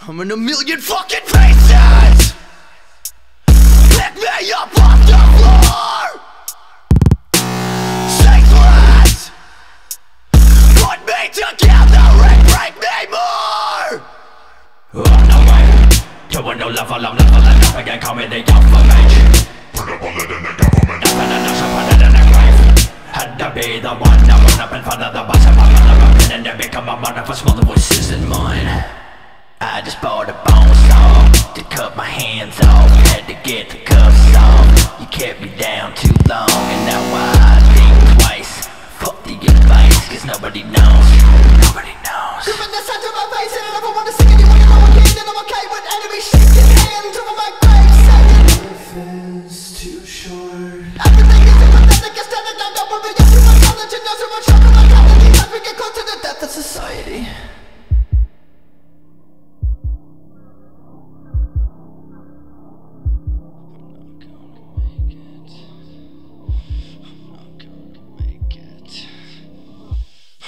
I'm in a million fucking pieces Pick me up off the floor. Senseless Put me together and break me more. Oh, On the way. To a new level, I'm leveling up again, call me the alpha mage Put a bullet in the government. Nothing and I should put it in the grave. Had to be the one that went up in front of the boss of my mother up and then become a mother for small voices in mine hands off. Had to get the cuffs off. You kept me down too long and now I think twice. Fuck the advice cause nobody knows. Nobody knows. Driven the sound to my face and I never to sing anyone. You know again And I'm okay with enemies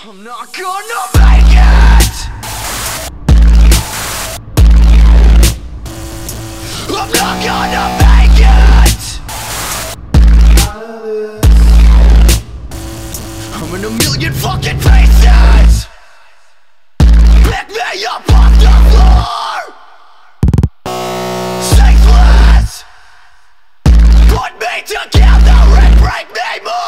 I'm not gonna make it! I'm not gonna make it! I'm in a million fucking pieces! Pick me up off the floor! Senseless. Put me together and break me more!